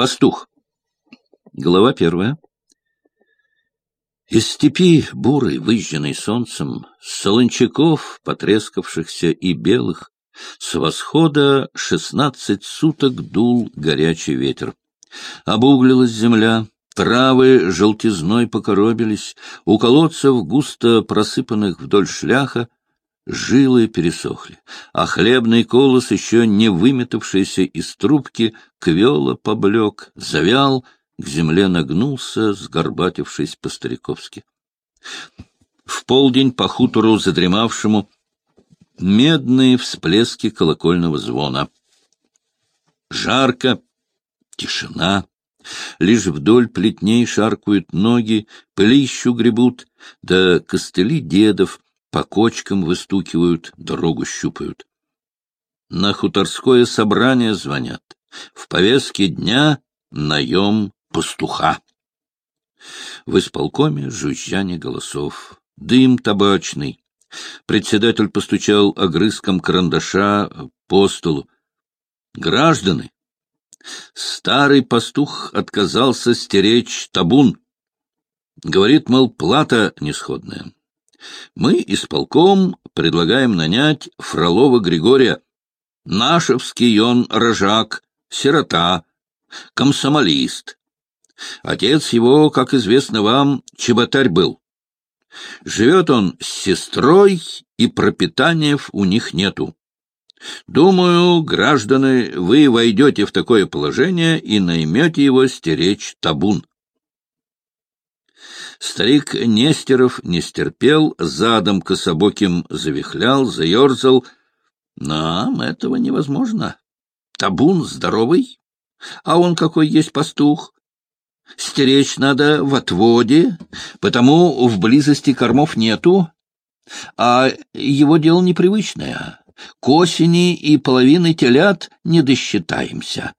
Пастух. Глава первая. Из степи бурой, выжженной солнцем, с солончаков, потрескавшихся и белых, с восхода шестнадцать суток дул горячий ветер. Обуглилась земля, травы желтизной покоробились, у колодцев, густо просыпанных вдоль шляха, жилы пересохли, а хлебный колос, еще не выметавшийся из трубки, квело поблек, завял, к земле нагнулся, сгорбатившись по-стариковски. В полдень по хутору задремавшему медные всплески колокольного звона. Жарко, тишина. Лишь вдоль плетней шаркают ноги, пылищу гребут, да костыли дедов по кочкам выстукивают, дорогу щупают. На хуторское собрание звонят. В повестке дня наем пастуха. В исполкоме жужжание голосов, дым табачный. Председатель постучал огрызком карандаша по столу. «Граждане, старый пастух отказался стеречь табун. Говорит, мол, плата несходная. Мы, исполком, предлагаем нанять Фролова Григория. Нашевский он рожак, сирота, комсомолист. Отец его, как известно вам, чеботарь был. Живет он с сестрой, и пропитаниев у них нету. Думаю, граждане, вы войдете в такое положение и наймете его стеречь табун. Старик Нестеров не стерпел, задом кособоким завихлял, заерзал. Нам этого невозможно. Табун здоровый, а он какой есть пастух. Стеречь надо в отводе, потому в близости кормов нету, а его дело непривычное. К осени и половины телят не досчитаемся.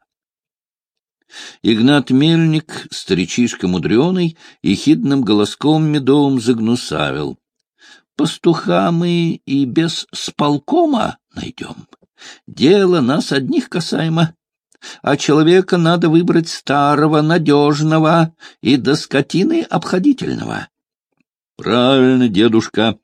Игнат Мельник, старичишка мудреный, и хидным голоском медовым загнусавил. Пастуха мы и без сполкома найдем. Дело нас одних касаемо а человека надо выбрать старого, надежного и до скотины обходительного. — Правильно, дедушка.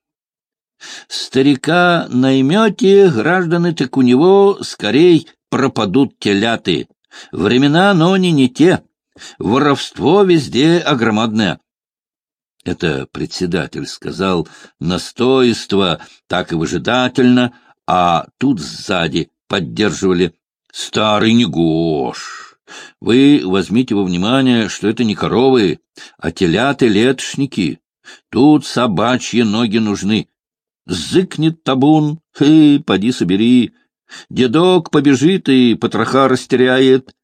— Старика наймете, граждане, так у него скорей пропадут теляты. Времена, но не не те. Воровство везде огромадное. Это председатель сказал настоиство, так и выжидательно, а тут сзади поддерживали Старый негош. Вы возьмите во внимание, что это не коровы, а теляты-летшники. Тут собачьи ноги нужны. Зыкнет табун, хей, поди собери. Дедок побежит и потроха растеряет.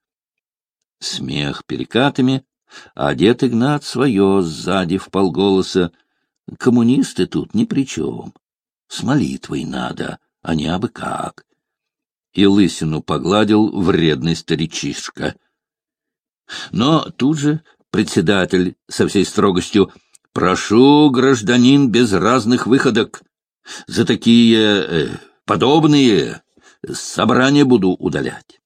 Смех перекатами, а дед Игнат свое сзади в полголоса. Коммунисты тут ни при чем. С молитвой надо, а не абы как и лысину погладил вредный старичишка. Но тут же председатель со всей строгостью «Прошу, гражданин, без разных выходок. За такие э, подобные собрания буду удалять».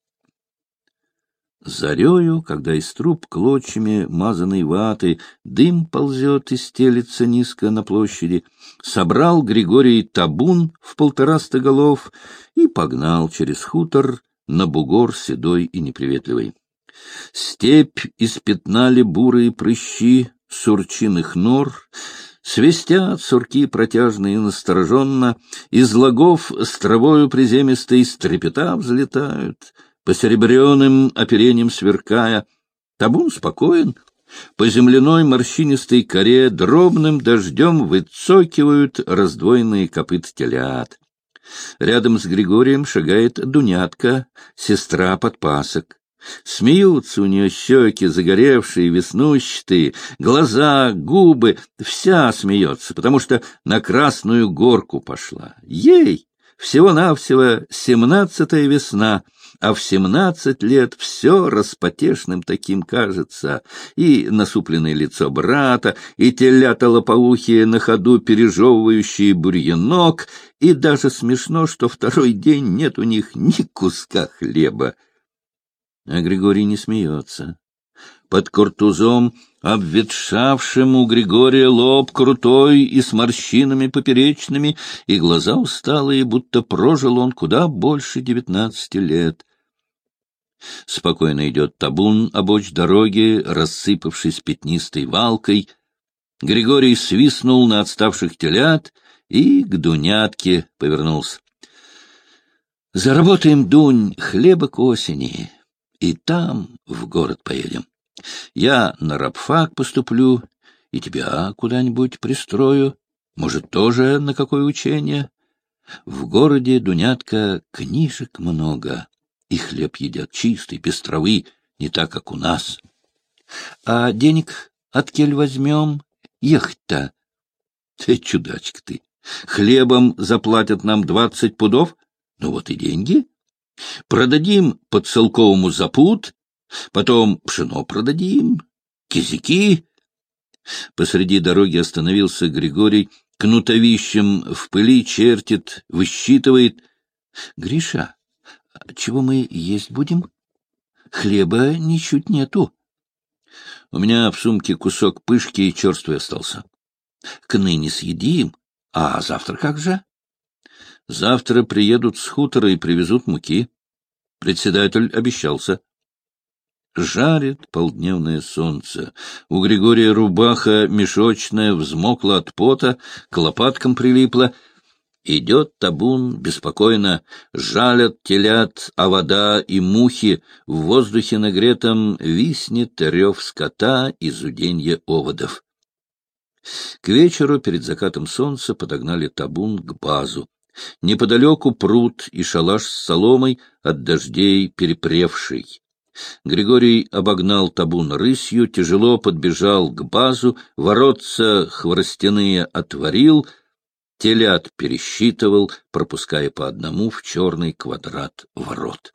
Зарею, когда из труб клочьями мазаной ваты дым ползет и стелится низко на площади, собрал Григорий табун в полтораста голов и погнал через хутор на бугор седой и неприветливый. Степь испятнали бурые прыщи сурчиных нор, Свистят сурки протяжно и настороженно, Из лагов с травою приземистой стрепета взлетают — по серебряным оперениям сверкая. Табун спокоен, по земляной морщинистой коре дробным дождем выцокивают раздвоенные копыт телят. Рядом с Григорием шагает Дунятка, сестра подпасок. Смеются у нее щеки, загоревшие, веснущатые, глаза, губы, вся смеется, потому что на Красную Горку пошла. Ей всего-навсего семнадцатая весна — а в семнадцать лет все распотешным таким кажется, и насупленное лицо брата, и телята лопоухие на ходу пережевывающие бурьянок, и даже смешно, что второй день нет у них ни куска хлеба. А Григорий не смеется. Под куртузом, обветшавшим у Григория лоб крутой и с морщинами поперечными, и глаза усталые, будто прожил он куда больше девятнадцати лет. Спокойно идет табун обочь дороги, рассыпавшись пятнистой валкой. Григорий свистнул на отставших телят и к Дунятке повернулся. Заработаем, Дунь, хлеба к осени, и там в город поедем. Я на рабфак поступлю, и тебя куда-нибудь пристрою. Может, тоже на какое учение? В городе, Дунятка, книжек много, и хлеб едят чистый, без травы, не так, как у нас. А денег от кель возьмем? Ехать-то? Ты чудачка ты! Хлебом заплатят нам двадцать пудов — ну вот и деньги. Продадим под целковому запут, потом пшено продадим, кизики. Посреди дороги остановился Григорий, кнутовищем в пыли чертит, высчитывает. — Гриша, чего мы есть будем? Хлеба ничуть нету. У меня в сумке кусок пышки и черствый остался. К ныне съедим, а завтра как же? Завтра приедут с хутора и привезут муки. Председатель обещался. Жарит полдневное солнце. У Григория рубаха мешочная взмокла от пота, к лопаткам прилипла. Идет табун беспокойно, жалят телят, а вода и мухи в воздухе нагретом виснет рев скота и зуденье оводов. К вечеру перед закатом солнца подогнали табун к базу. Неподалеку пруд и шалаш с соломой от дождей перепревший. Григорий обогнал табун рысью, тяжело подбежал к базу, воротца хворостяные отворил, телят пересчитывал, пропуская по одному в черный квадрат ворот.